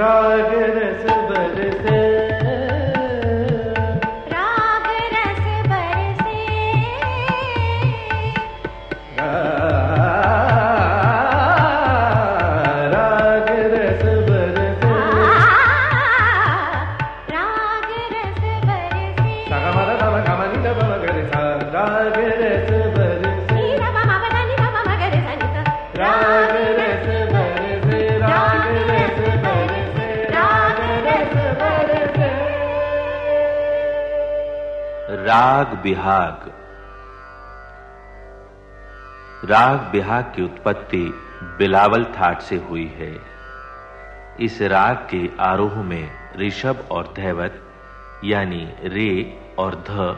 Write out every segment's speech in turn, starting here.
राग रस बरसे राग रस बरसे राग रस बरसे राग रस बरसे सगमद तम गमनिद बम गरि सा राग राग बिहाग। राग बिहाग की उत्पत्ति बिलावल थाट से हुई है। इस राग के आरोह में ऋषभ और धैवत, यानी रे और ध,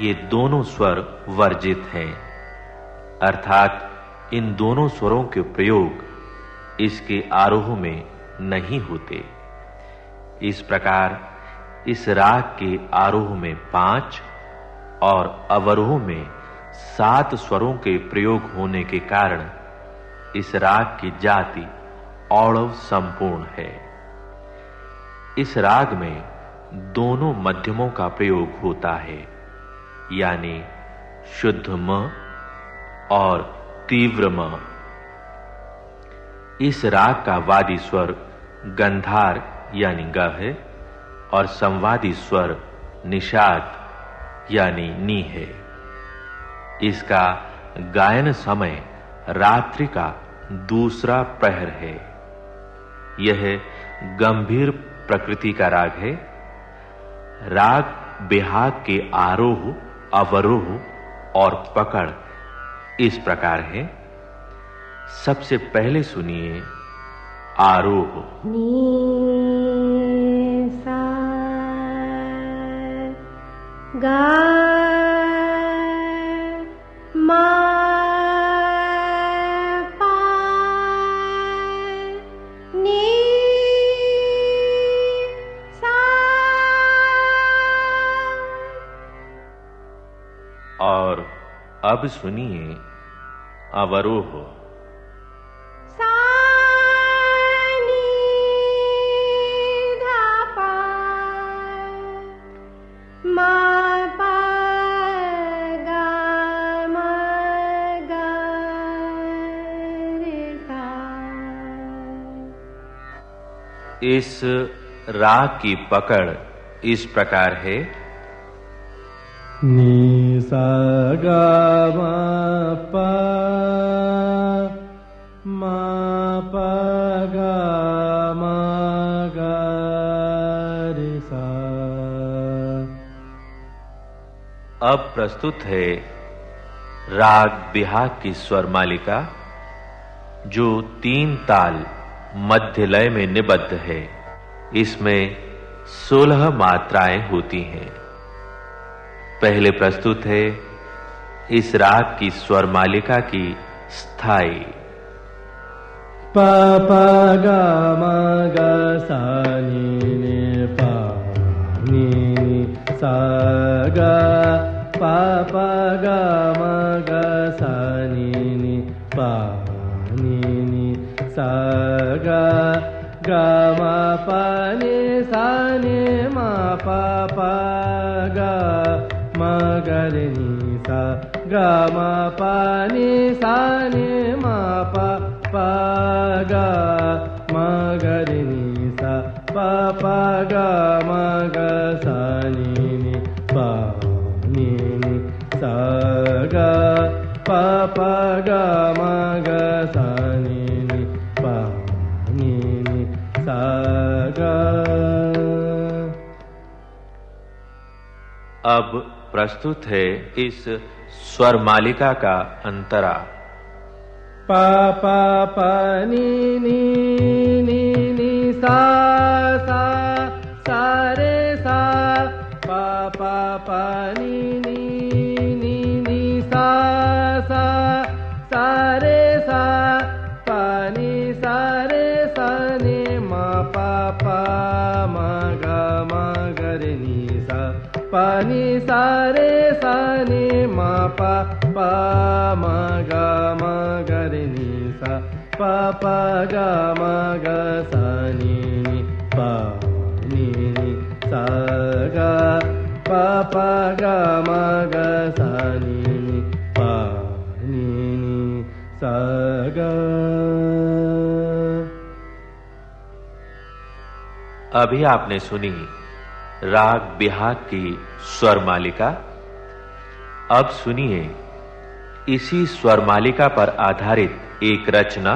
ये दोनों स्वर वर्जित हैं। अर्थात, इन दोनों स्वरों के प्रयोग इसके आरोह में नहीं होते। इस प्रकार, इस राग के आरोह में पाँच और अवरोह में सात स्वरों के प्रयोग होने के कारण इस राग की जाति औड़व संपूर्ण है। इस राग में दोनों मध्यमों का प्रयोग होता है, यानी शुद्ध म और तीव्र म। इस राग का वादी स्वर गंधार यानी ग है और संवादी स्वर निषाद यानी नी है। इसका गायन समय रात्रि का दूसरा प्रहर है। यह गंभीर प्रकृति का राग है। राग बिहाग के आरोह, अवरोह और पकड़ इस प्रकार है। सबसे पहले सुनिए आरोह। नी। नी सा और अब सुनिए अवरोह। इस राग की पकड़ इस प्रकार है। नी सा गा मा पा मा पा गा मा गा रे सा। अब प्रस्तुत है राग बिहाग की स्वर मालिका जो तीन ताल मध्य लय में निबद्ध है। इसमें सोलह मात्राएँ होती हैं। पहले प्रस्तुत है इस राग की स्वर मालिका की स्थायी। पा पा गा मा गा सा नी ने पा नी सा गा पा गा मा गा सा नी नी पा सी स मा पा पाग मगलिनि सा गी स पगा मा सा पा गा मगानि पा स पा ग अब प्रस्तुत है इस स्वर मालिका का अंतरा। पा पा पा, नी नी नी नी, सा पानी सारे सानी मा पा पा मा गा मा गरनी सा पा पा गा मा गा सानी पा नी सा गा पा पा गा मा गा सानी पा नी सा गा अभी आपने सुनी राग बिहाग की स्वर मालिका। अब सुनिए इसी स्वर मालिका पर आधारित एक रचना।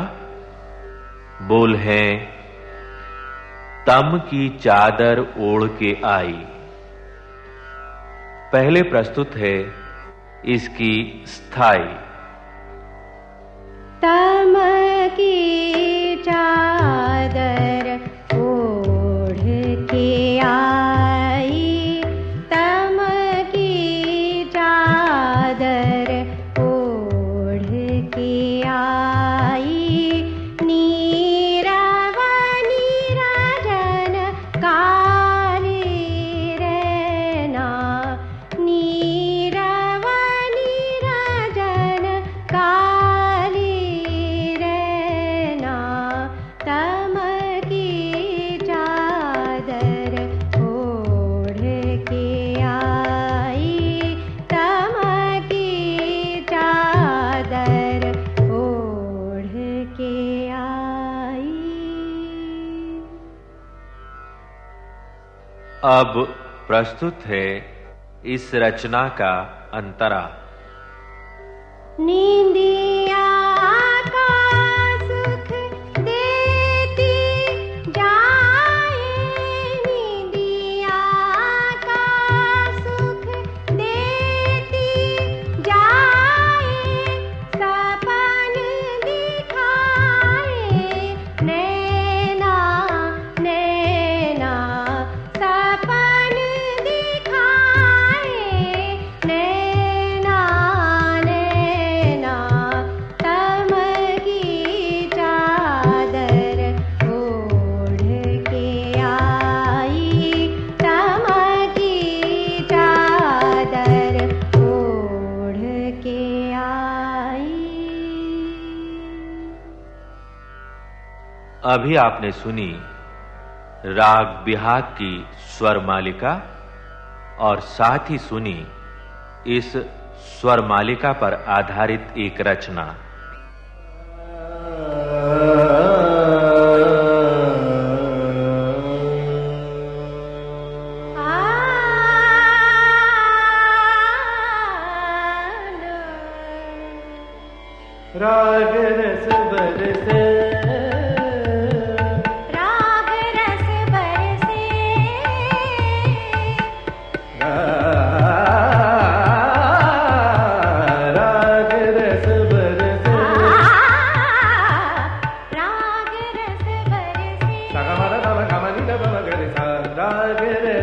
बोल है, तम की चादर ओढ़ के आई। पहले प्रस्तुत है इसकी स्थायी। तम की अब प्रस्तुत है इस रचना का अंतरा। नींदिया अभी आपने सुनी राग बिहाग की स्वर मालिका और साथ ही सुनी इस स्वर मालिका पर आधारित एक रचना। I get it.